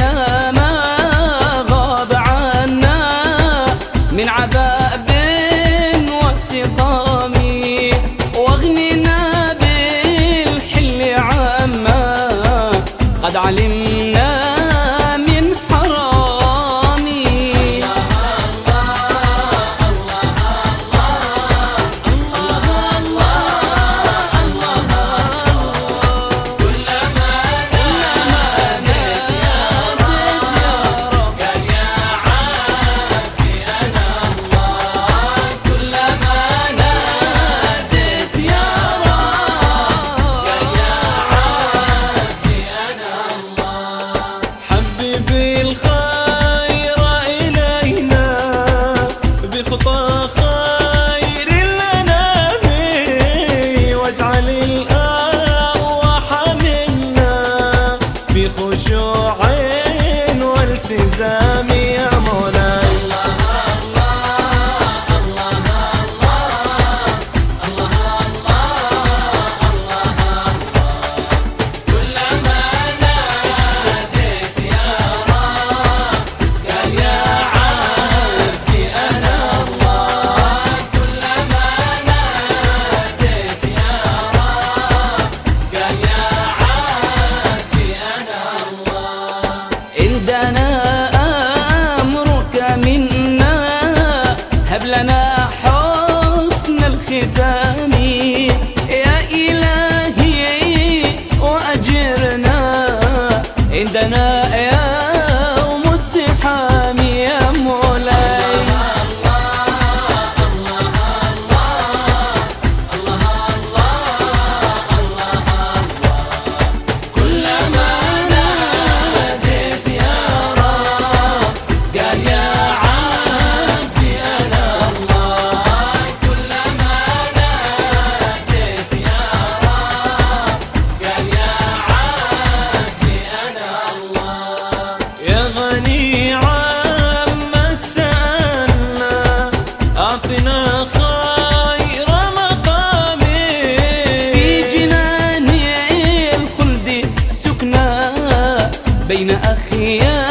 ना بخطى خير الأنام واجعل الأرواح منا بخشوع بين أخيار